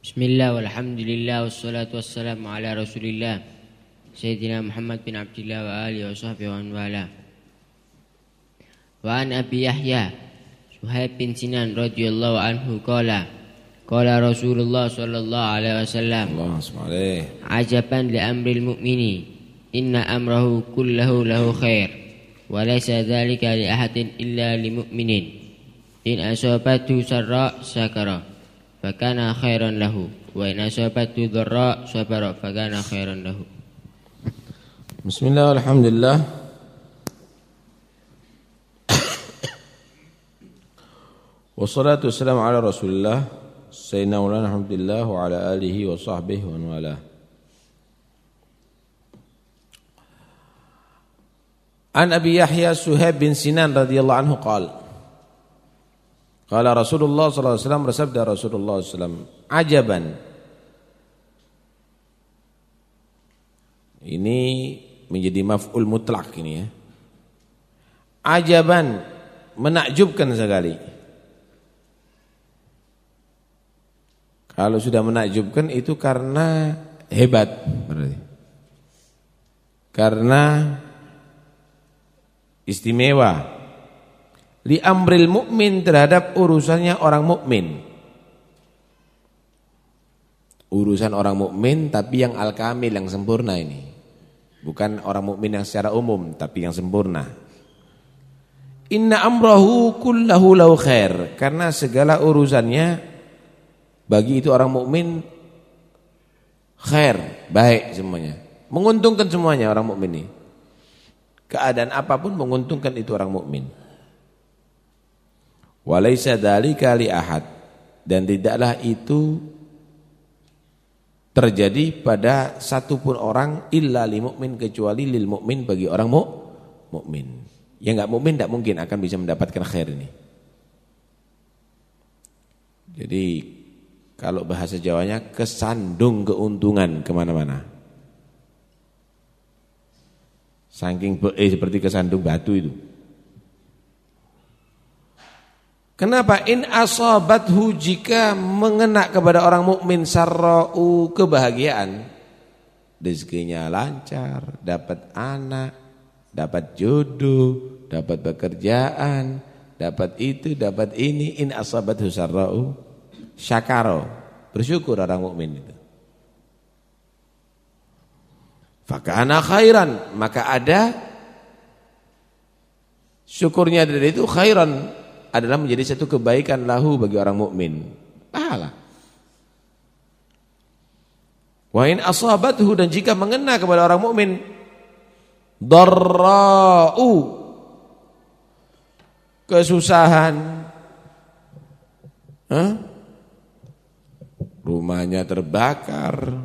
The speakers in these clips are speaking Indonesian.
Bismillah walhamdulillah wassalatu wassalamu ala rasulillah Sayyidina Muhammad bin Abdullah wa alihi wa sahbihi wa wala Wa an Abi Yahya Suhaib bin Sinan radhiyallahu anhu qala Qala Rasulullah sallallahu alaihi wasallam Allah subhanahu Ajaban li amril mu'mini Inna amrahu kullahu lahu khair Wa laysa dhalika li ahadin illa li mu'minin In asabatu sarra syakara Fakana khairan lahu Wa in asabatu dharra sabara Fakana khairan lahu Bismillah alhamdulillah Wassalatu wassalamu ala rasulillah Sayyidina Maulana Alhamdulillah Wa ala alihi wa sahbihi wa wala An Abi Yahya Suhaib bin Sinan radhiyallahu anhu qala Qala Rasulullah sallallahu alaihi wasallam bersabda Rasulullah wasallam ajaban Ini menjadi maf'ul mutlak ini ya. Ajaban menakjubkan sekali. Kalau sudah menakjubkan itu karena hebat berarti. Karena istimewa. Li amril mukmin terhadap urusannya orang mukmin. Urusan orang mukmin tapi yang al-kamil yang sempurna ini. Bukan orang mukmin yang secara umum tapi yang sempurna. Inna amrahu kullahu lahu khair karena segala urusannya bagi itu orang mukmin khair, baik semuanya. Menguntungkan semuanya orang mukmin ini. Keadaan apa pun menguntungkan itu orang mukmin. Walaysa dzalika li ahad dan tidaklah itu terjadi pada satu pun orang illa lil mukmin kecuali lil mukmin bagi orang mu mukmin. Yang enggak mukmin tidak mungkin akan bisa mendapatkan khair ini. Jadi kalau bahasa Jawanya kesandung keuntungan ke mana-mana. Saking eh, seperti kesandung batu itu. Kenapa? In asabathu jika mengena kepada orang mukmin sarra'u kebahagiaan. Rezekinya lancar, dapat anak, dapat jodoh, dapat pekerjaan, dapat itu, dapat ini. In asabathu sarra'u syakaro, bersyukur orang mukmin itu. Fakana khairan, maka ada syukurnya dari itu khairan adalah menjadi satu kebaikan lahu bagi orang mukmin. Pahala. Wa in asabathu dan jika mengena kepada orang mukmin darra'u kesusahan Hah? rumahnya terbakar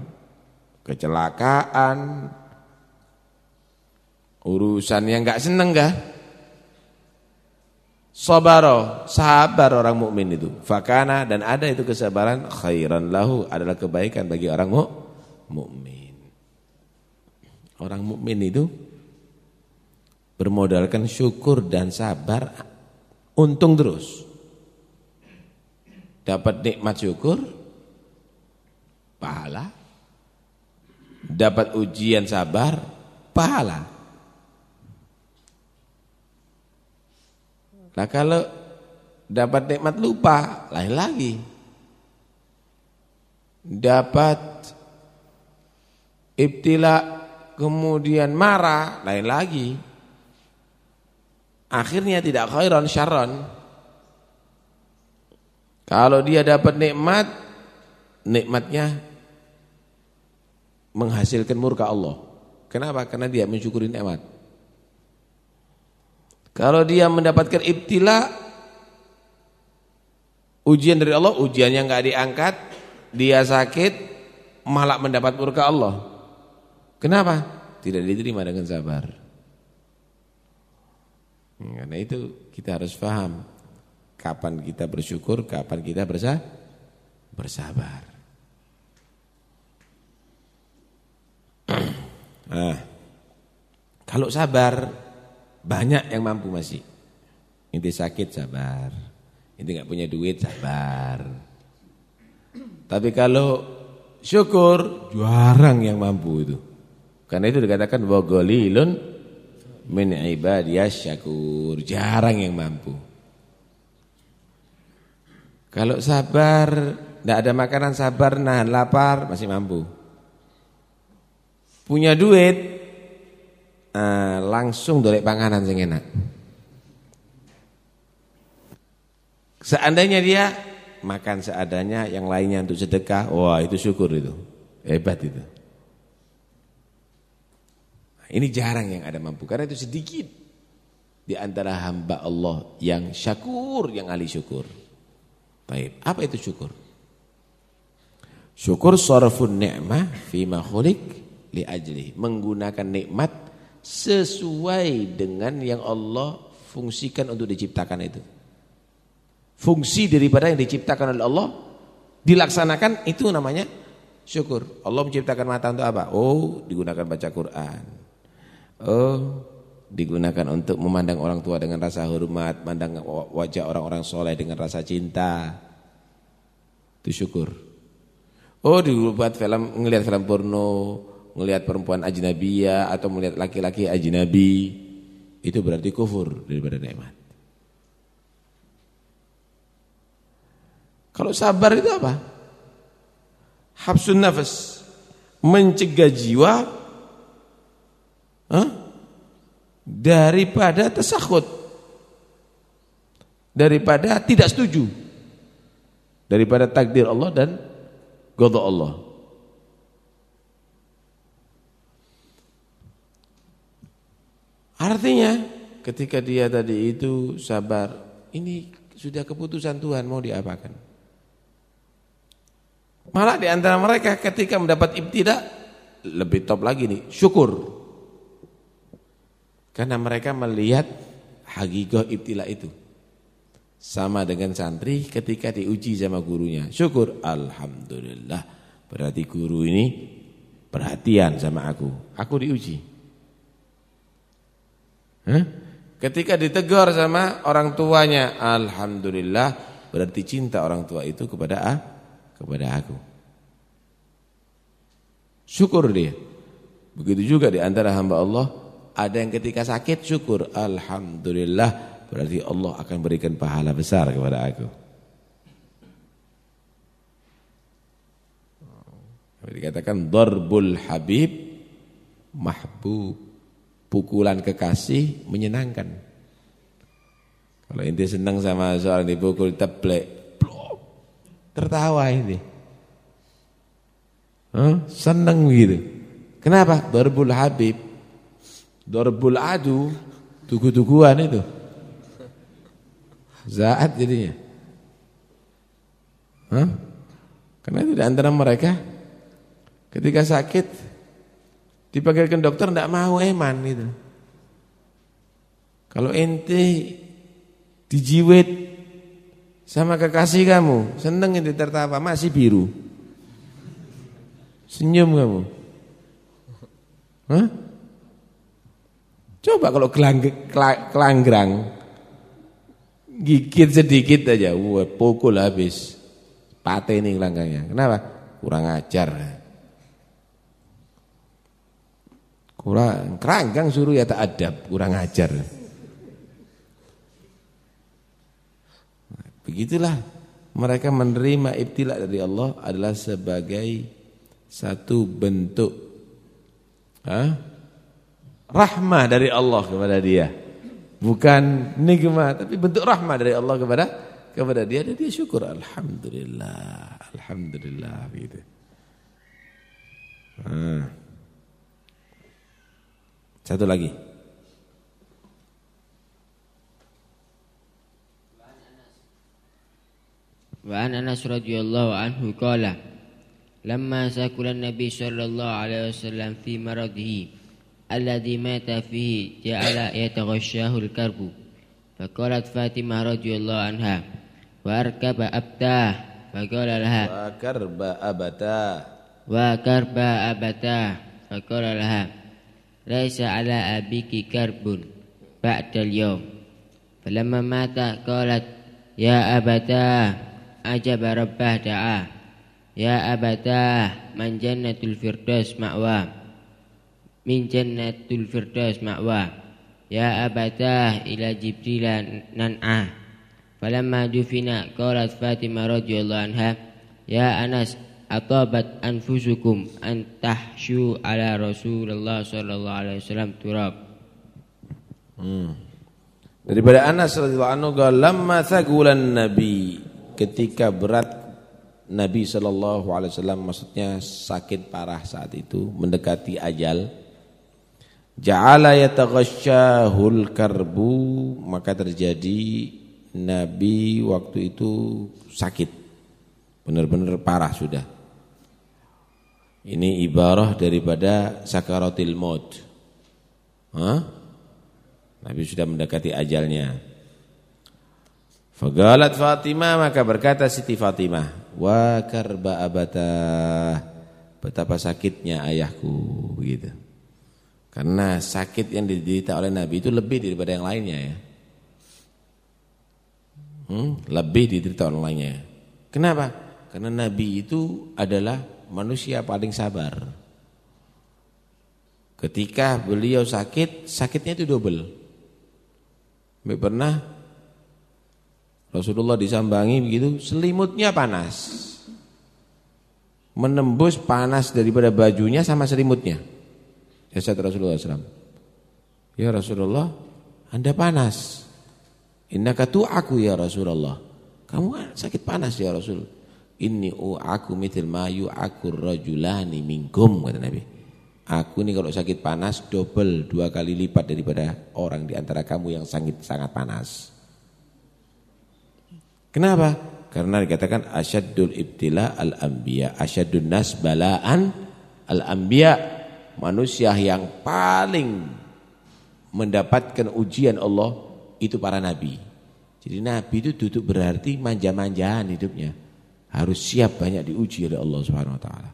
kecelakaan urusan yang enggak seneng enggak Sabaro, sabar orang mukmin itu. Fakana dan ada itu kesabaran khairan lahu adalah kebaikan bagi orang mu mukmin. Orang mukmin itu bermodalkan syukur dan sabar untung terus. Dapat nikmat syukur pahala. Dapat ujian sabar pahala. Nah kalau dapat nikmat lupa, lain lagi. Dapat ibtila kemudian marah, lain lagi. Akhirnya tidak khairan syarran. Kalau dia dapat nikmat, nikmatnya menghasilkan murka Allah. Kenapa? Karena dia mensyukuri nikmat. Kalau dia mendapatkan ibtila ujian dari Allah, ujiannya enggak diangkat, dia sakit, malah mendapat murka Allah. Kenapa? Tidak diterima dengan sabar. Karena itu kita harus paham kapan kita bersyukur, kapan kita bersabar. Nah, kalau sabar banyak yang mampu masih. Inti sakit sabar. Inti nggak punya duit sabar. Tapi kalau syukur jarang yang mampu itu. Karena itu dikatakan wa qalilun min ibadiyas syakur. Jarang yang mampu. Kalau sabar, tidak ada makanan sabar, nahan lapar, masih mampu. Punya duit, uh, langsung dolek panganan sing enak. Seandainya dia makan seadanya, yang lainnya untuk sedekah, wah itu syukur itu. Hebat itu. Nah, ini jarang yang ada mampu, karena itu sedikit di antara hamba Allah yang syakur, yang ahli syukur. Baik, apa itu syukur? Syukur sarfun ni'mah fi ma khuliq li ajli, menggunakan nikmat sesuai dengan yang Allah fungsikan untuk diciptakan itu fungsi daripada yang diciptakan oleh Allah dilaksanakan itu namanya syukur. Allah menciptakan mata untuk apa? Oh, digunakan baca Quran. Oh, digunakan untuk memandang orang tua dengan rasa hormat, memandang wajah orang-orang soleh dengan rasa cinta. Itu syukur. Oh, dibuat film, ngelihat film porno, ngelihat perempuan ajnabiyah atau melihat laki-laki ajnabi, itu berarti kufur daripada nikmat. Kalau sabar itu apa? Habsun nafas. Mencegah jiwa huh? daripada tersakut. Daripada tidak setuju. Daripada takdir Allah dan godok Allah. Artinya ketika dia tadi itu sabar, ini sudah keputusan Tuhan mau diapakan? Malah di antara mereka ketika mendapat ibtidak lebih top lagi nih, syukur. Karena mereka melihat hagigah ibtila itu. Sama dengan santri ketika diuji sama gurunya. Syukur, alhamdulillah. Berarti guru ini perhatian sama aku. Aku diuji. Ketika ditegur sama orang tuanya, alhamdulillah berarti cinta orang tua itu kepada aku kepada aku. Syukur dia. Begitu juga di antara hamba Allah ada yang ketika sakit syukur, alhamdulillah berarti Allah akan berikan pahala besar kepada aku. Dikatakan darbul habib mahbub. Pukulan kekasih menyenangkan. Kalau inti senang sama seorang dipukul teplek, Tertawa ini. Huh? Seneng gitu. Kenapa? Darbul Habib. Darbul Adu. Tugu-tuguan itu. Zaat jadinya. Huh? Karena itu di antara mereka ketika sakit dipanggilkan dokter tidak mau eman gitu. Kalau ente dijiwet sama kekasih kamu, seneng itu tertawa, masih biru. Senyum kamu. Hah? Coba kalau kelang, kelanggrang gigit sedikit aja, wah pukul habis. Pate ini kelanggangnya. Kenapa? Kurang ajar. Kurang keranggang suruh ya tak adab, kurang ajar. Begitulah mereka menerima ibtila dari Allah adalah sebagai satu bentuk ha? rahmah dari Allah kepada dia. Bukan nikmat, tapi bentuk rahmah dari Allah kepada kepada dia dan dia syukur alhamdulillah, alhamdulillah gitu. Satu lagi. وعن أنس رضي الله عنه قال لما سكل النبي صلى الله عليه وسلم في مرضه الذي مات فيه جعل يتغشاه الكرب فقالت فاطمة رضي الله عنها وأركب أبتاه فقال لها وكرب أبتاه وكرب أبتاه فقال لها laisa ala abiki karbun ba'dal yawm. Falamma mata qalat ya abata ajaba rabbah da'a. Ya abata man jannatul firdaus ma'wa. Min jannatul firdaus ma'wa. Ya abata ila jibrila nan'ah falamma dufina qalat fatimah radiyallahu anha ya anas atabat anfusukum an tahsyu ala Rasulullah sallallahu alaihi wasallam turab hmm. Daripada Anas radhiyallahu anhu lamma thagulan nabi ketika berat Nabi Shallallahu Alaihi Wasallam maksudnya sakit parah saat itu mendekati ajal. Ja'ala yataghashahul karbu maka terjadi Nabi waktu itu sakit. Benar-benar parah sudah. Ini ibarah daripada sakaratil maut. Hah? Nabi sudah mendekati ajalnya. Fagalat Fatimah maka berkata Siti Fatimah, wa karba abata betapa sakitnya ayahku begitu karena sakit yang diderita oleh Nabi itu lebih daripada yang lainnya ya hmm? lebih diderita oleh lainnya kenapa karena Nabi itu adalah manusia paling sabar ketika beliau sakit sakitnya itu double pernah Rasulullah disambangi begitu, selimutnya panas. Menembus panas daripada bajunya sama selimutnya. Ya Rasulullah SAW. Ya Rasulullah, Anda panas. Innaka aku ya Rasulullah. Kamu sakit panas ya Rasul. Inni aku mayu aku rajulani minkum kata Nabi. Aku ini kalau sakit panas double dua kali lipat daripada orang di antara kamu yang sangat sangat panas. Kenapa? Karena dikatakan asyaddul ibtila al-anbiya, asyaddun nas balaan al-anbiya, manusia yang paling mendapatkan ujian Allah itu para nabi. Jadi nabi itu duduk berarti manja-manjaan hidupnya. Harus siap banyak diuji oleh Allah Subhanahu wa taala.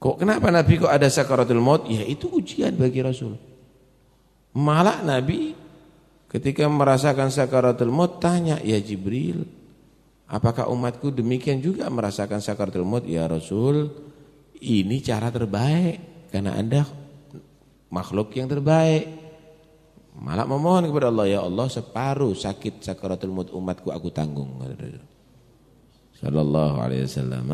Kok kenapa nabi kok ada sakaratul maut? Ya itu ujian bagi Rasul. Malah nabi Ketika merasakan sakaratul maut tanya ya Jibril, apakah umatku demikian juga merasakan sakaratul maut ya Rasul? Ini cara terbaik karena Anda makhluk yang terbaik. Malah memohon kepada Allah, ya Allah separuh sakit sakaratul maut umatku aku tanggung. Sallallahu alaihi wasallam.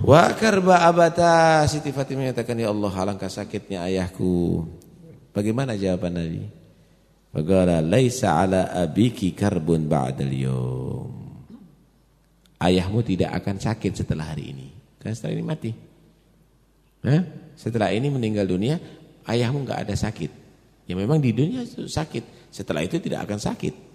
Wa karba abata Siti Fatimah menyatakan ya Allah alangkah sakitnya ayahku. Bagaimana jawaban Nabi? Faqala laisa ala abiki karbun ba'dal yawm. Ayahmu tidak akan sakit setelah hari ini. Karena setelah ini mati. Nah, setelah ini meninggal dunia, ayahmu enggak ada sakit. Ya memang di dunia itu sakit. Setelah itu tidak akan sakit.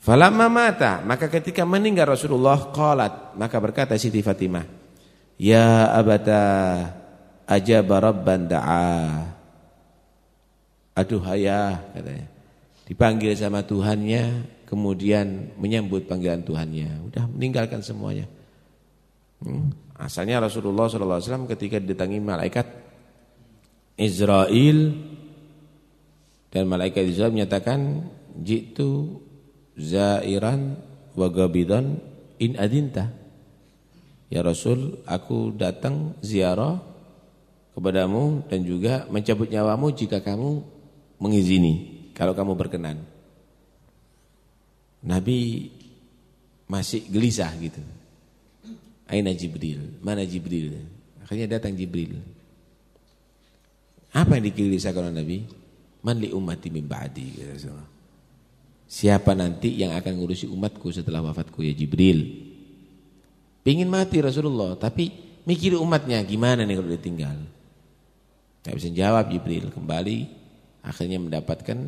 Falamma mata, maka ketika meninggal Rasulullah qalat, maka berkata Siti Fatimah, "Ya abata ajaba rabban da'a. Aduh ayah katanya. Dipanggil sama Tuhannya, kemudian menyambut panggilan Tuhannya. Udah meninggalkan semuanya. Hmm. Asalnya Rasulullah SAW ketika didatangi malaikat Israel dan malaikat Israel menyatakan jitu zairan wa gabidan in adinta. Ya Rasul, aku datang ziarah kepadamu dan juga mencabut nyawamu jika kamu mengizini, kalau kamu berkenan. Nabi masih gelisah gitu. Aina Jibril? Mana Jibril? Akhirnya datang Jibril. Apa yang digelisahkan oleh Nabi? Man li ummati min ba'di Siapa nanti yang akan ngurusi umatku setelah wafatku ya Jibril? Pingin mati Rasulullah, tapi mikir umatnya gimana nih kalau ditinggal? Tidak bisa jawab Jibril kembali akhirnya mendapatkan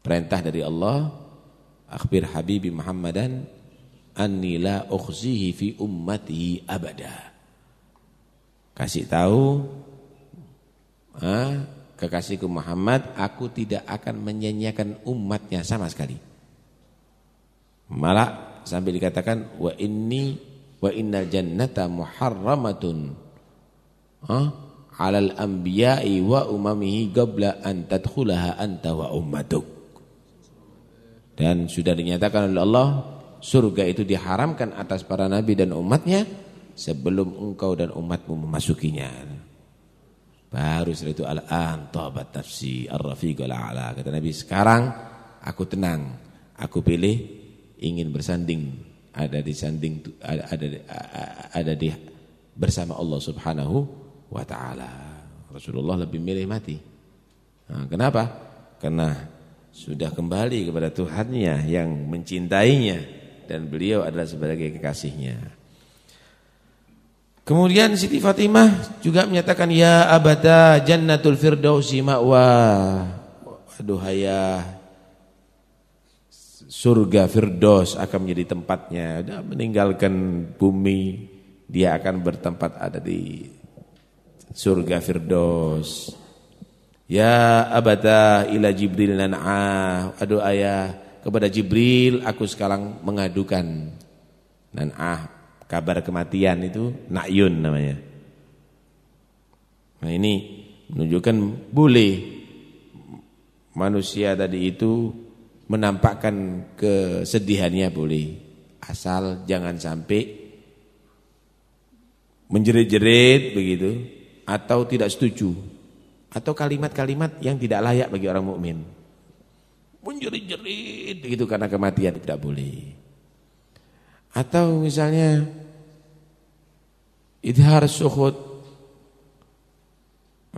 perintah dari Allah akhbir habibi Muhammadan anni la ukhzihi fi ummatihi abada kasih tahu ah, kekasihku Muhammad aku tidak akan menyanyiakan umatnya sama sekali malah sambil dikatakan wa inni wa innal jannata muharramatun ah alal anbiya'i wa umamihi qabla an tadkhulaha anta wa ummatuk. Dan sudah dinyatakan oleh Allah surga itu diharamkan atas para nabi dan umatnya sebelum engkau dan umatmu memasukinya. Baru setelah itu al-an tabat ar-rafiqul a'la. Kata Nabi, sekarang aku tenang. Aku pilih ingin bersanding ada di sanding ada ada, ada di bersama Allah Subhanahu wa taala. Rasulullah lebih milih mati. Nah, kenapa? Karena sudah kembali kepada Tuhannya yang mencintainya dan beliau adalah sebagai kekasihnya. Kemudian Siti Fatimah juga menyatakan ya abada jannatul firdausi ma'wa. Aduh hayah surga firdaus akan menjadi tempatnya. Dia meninggalkan bumi, dia akan bertempat ada di surga firdaus. Ya abada ila Jibril nan'ah. Aduh ayah kepada Jibril aku sekarang mengadukan nan'ah kabar kematian itu na'yun namanya. Nah ini menunjukkan boleh manusia tadi itu menampakkan kesedihannya boleh asal jangan sampai menjerit-jerit begitu atau tidak setuju atau kalimat-kalimat yang tidak layak bagi orang mukmin. Menjerit-jerit gitu karena kematian tidak boleh. Atau misalnya idhar suhud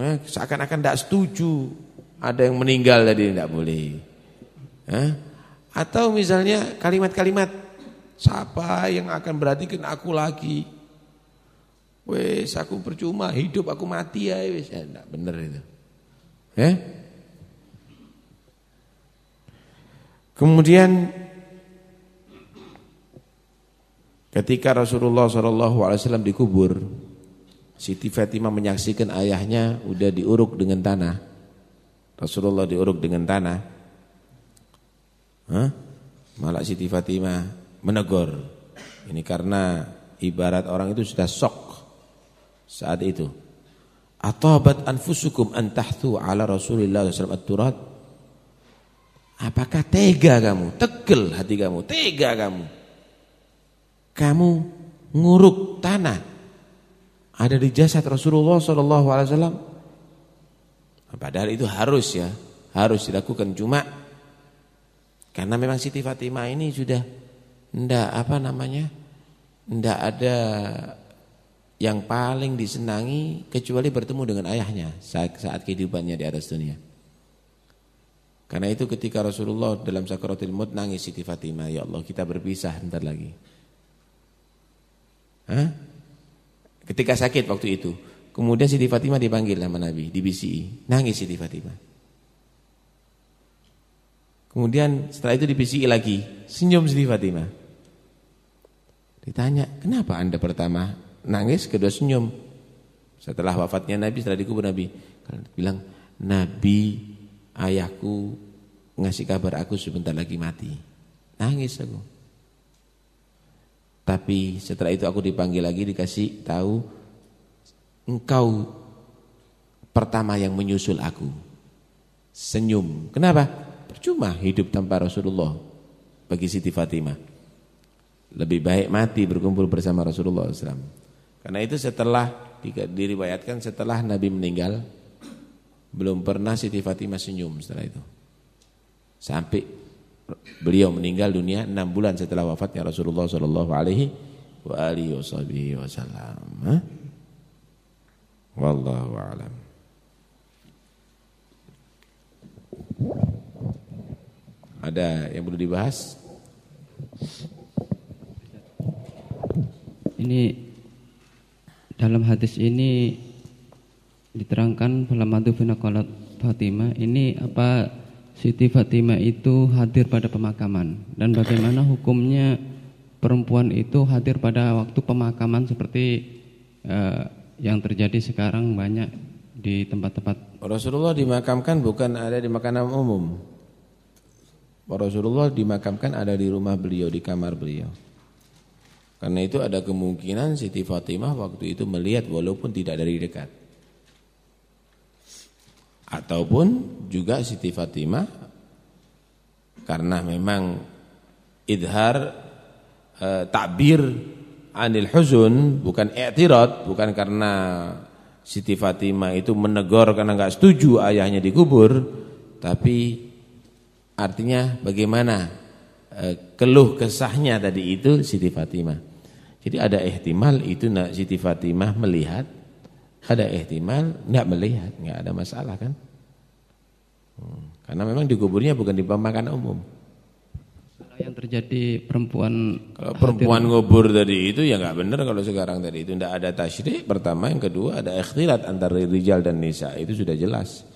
eh, seakan-akan tidak setuju ada yang meninggal tadi tidak boleh. Eh? Atau misalnya kalimat-kalimat siapa yang akan berarti aku lagi Wes aku percuma hidup aku mati ya wes ya enggak benar itu. Ya. Kemudian ketika Rasulullah SAW dikubur, Siti Fatimah menyaksikan ayahnya udah diuruk dengan tanah. Rasulullah diuruk dengan tanah. Hah? Malah Siti Fatimah menegur. Ini karena ibarat orang itu sudah sok saat itu. Atabat anfusukum an tahthu ala sallallahu alaihi wasallam Apakah tega kamu? Tegel hati kamu, tega kamu. Kamu nguruk tanah ada di jasad Rasulullah wasallam. Padahal itu harus ya, harus dilakukan cuma karena memang Siti Fatimah ini sudah ndak apa namanya? ndak ada yang paling disenangi kecuali bertemu dengan ayahnya saat, saat kehidupannya di atas dunia. Karena itu ketika Rasulullah dalam sakaratul maut nangis Siti Fatimah, ya Allah kita berpisah bentar lagi. Hah? Ketika sakit waktu itu, kemudian Siti Fatimah dipanggil sama Nabi, di BCI, nangis Siti Fatimah. Kemudian setelah itu di BCI lagi, senyum Siti Fatimah. Ditanya, kenapa anda pertama nangis, kedua senyum. Setelah wafatnya Nabi, setelah dikubur Nabi, bilang, Nabi ayahku ngasih kabar aku sebentar lagi mati. Nangis aku. Tapi setelah itu aku dipanggil lagi dikasih tahu engkau pertama yang menyusul aku. Senyum. Kenapa? Percuma hidup tanpa Rasulullah bagi Siti Fatimah. Lebih baik mati berkumpul bersama Rasulullah SAW. Karena itu setelah diriwayatkan setelah Nabi meninggal belum pernah Siti Fatimah senyum setelah itu. Sampai beliau meninggal dunia enam bulan setelah wafatnya Rasulullah sallallahu alaihi wa alihi wasallam. Wallahu a'lam. Ada yang perlu dibahas? Ini dalam hadis ini diterangkan falamadu finaqalat Fatimah ini apa Siti Fatimah itu hadir pada pemakaman. Dan bagaimana hukumnya perempuan itu hadir pada waktu pemakaman seperti uh, yang terjadi sekarang banyak di tempat-tempat? Rasulullah dimakamkan bukan ada di makanan umum. Rasulullah dimakamkan ada di rumah beliau di kamar beliau. Karena itu ada kemungkinan Siti Fatimah waktu itu melihat walaupun tidak dari dekat. Ataupun juga Siti Fatimah karena memang idhar eh, takbir anil huzun bukan i'tirad bukan karena Siti Fatimah itu menegur karena enggak setuju ayahnya dikubur tapi artinya bagaimana eh, keluh kesahnya tadi itu Siti Fatimah. Jadi ada ihtimal itu Siti Fatimah melihat ada ihtimal enggak melihat enggak ada masalah kan? Hmm, karena memang dikuburnya bukan di pemakaman umum. Yang terjadi perempuan kalau perempuan ngubur tadi itu ya nggak benar kalau sekarang tadi itu. Tidak ada tasyrik pertama yang kedua ada ikhtilat antara rijal dan nisa. Itu sudah jelas